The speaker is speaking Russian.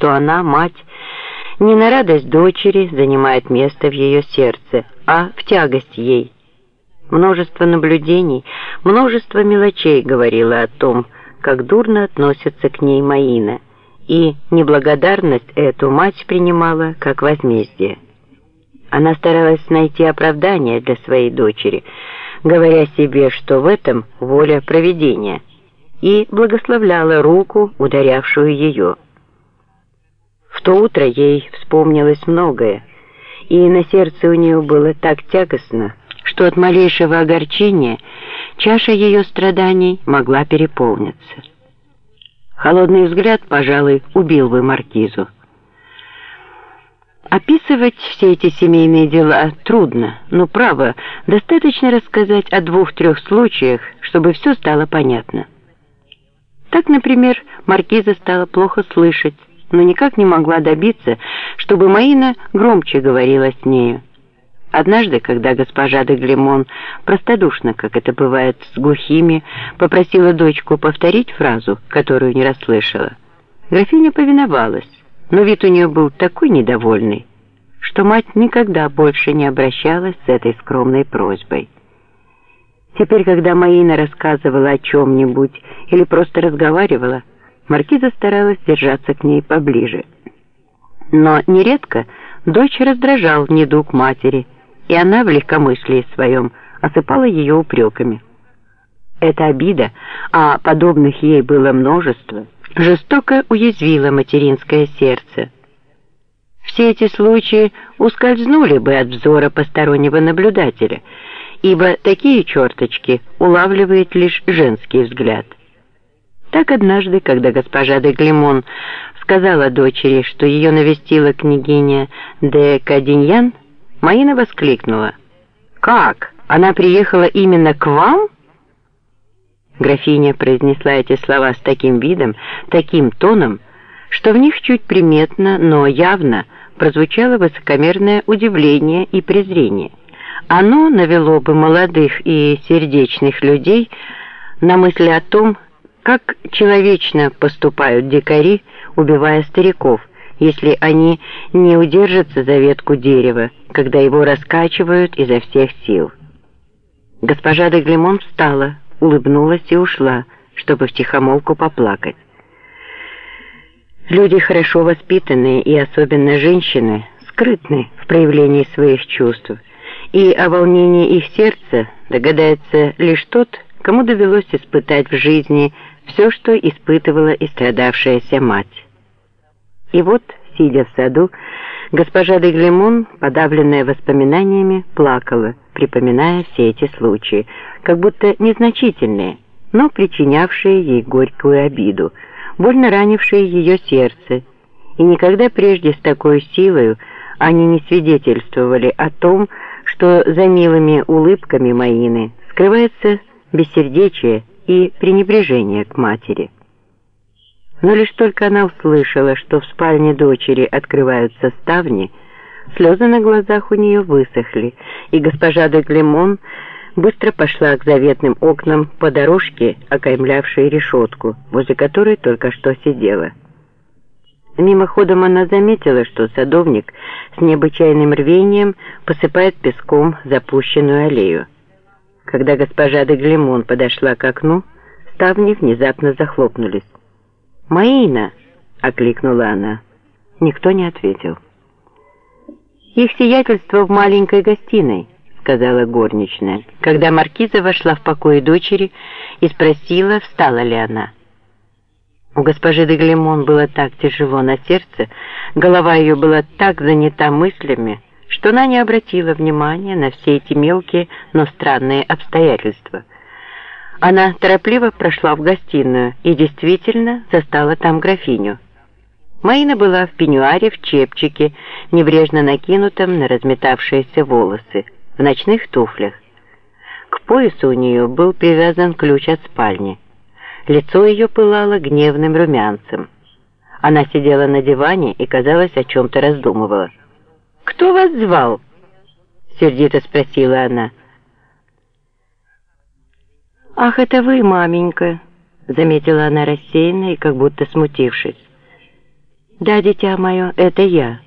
что она, мать, не на радость дочери занимает место в ее сердце, а в тягость ей. Множество наблюдений, множество мелочей говорило о том, как дурно относится к ней Маина, и неблагодарность эту мать принимала как возмездие. Она старалась найти оправдание для своей дочери, говоря себе, что в этом воля провидения, и благословляла руку, ударявшую ее. В то утро ей вспомнилось многое, и на сердце у нее было так тягостно, что от малейшего огорчения чаша ее страданий могла переполниться. Холодный взгляд, пожалуй, убил бы маркизу. Описывать все эти семейные дела трудно, но, право, достаточно рассказать о двух-трех случаях, чтобы все стало понятно. Так, например, маркиза стала плохо слышать, но никак не могла добиться, чтобы Маина громче говорила с нею. Однажды, когда госпожа де Глемон, простодушно, как это бывает с глухими, попросила дочку повторить фразу, которую не расслышала, графиня повиновалась, но вид у нее был такой недовольный, что мать никогда больше не обращалась с этой скромной просьбой. Теперь, когда Маина рассказывала о чем-нибудь или просто разговаривала, Маркиза старалась держаться к ней поближе. Но нередко дочь раздражал недуг матери, и она в легкомыслии своем осыпала ее упреками. Эта обида, а подобных ей было множество, жестоко уязвила материнское сердце. Все эти случаи ускользнули бы от взора постороннего наблюдателя, ибо такие черточки улавливает лишь женский взгляд. Так однажды, когда госпожа де Глемон сказала дочери, что ее навестила княгиня де Кадиньян, Маина воскликнула. «Как? Она приехала именно к вам?» Графиня произнесла эти слова с таким видом, таким тоном, что в них чуть приметно, но явно прозвучало высокомерное удивление и презрение. Оно навело бы молодых и сердечных людей на мысли о том, как человечно поступают дикари, убивая стариков, если они не удержатся за ветку дерева, когда его раскачивают изо всех сил. Госпожа де Глемон встала, улыбнулась и ушла, чтобы втихомолку поплакать. Люди хорошо воспитанные, и особенно женщины, скрытны в проявлении своих чувств, и о волнении их сердца догадается лишь тот, кому довелось испытать в жизни все, что испытывала и страдавшаяся мать. И вот, сидя в саду, госпожа де Глемон, подавленная воспоминаниями, плакала, припоминая все эти случаи, как будто незначительные, но причинявшие ей горькую обиду, больно ранившие ее сердце, и никогда прежде с такой силой они не свидетельствовали о том, что за милыми улыбками Маины скрывается бессердечие и пренебрежение к матери. Но лишь только она услышала, что в спальне дочери открываются ставни, слезы на глазах у нее высохли, и госпожа де Глемон быстро пошла к заветным окнам по дорожке, окаймлявшей решетку, возле которой только что сидела. Мимоходом она заметила, что садовник с необычайным рвением посыпает песком запущенную аллею. Когда госпожа де Глемон подошла к окну, ставни внезапно захлопнулись. «Маина!» — окликнула она. Никто не ответил. «Их сиятельство в маленькой гостиной», — сказала горничная, когда маркиза вошла в покой дочери и спросила, встала ли она. У госпожи де Глемон было так тяжело на сердце, голова ее была так занята мыслями, что она не обратила внимания на все эти мелкие, но странные обстоятельства. Она торопливо прошла в гостиную и действительно застала там графиню. Маина была в пеньюаре, в чепчике, небрежно накинутом на разметавшиеся волосы, в ночных туфлях. К поясу у нее был привязан ключ от спальни. Лицо ее пылало гневным румянцем. Она сидела на диване и, казалось, о чем-то раздумывала. «Кто вас звал?» — сердито спросила она. «Ах, это вы, маменька!» — заметила она рассеянно и как будто смутившись. «Да, дитя мое, это я».